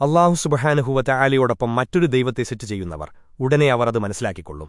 അള്ളാഹു സുബഹാനുഹുവറ്റ ആലിയോടൊപ്പം മറ്റൊരു ദൈവത്തെ സെറ്റ് ചെയ്യുന്നവർ ഉടനെ അവർ അത് മനസ്സിലാക്കിക്കൊള്ളും.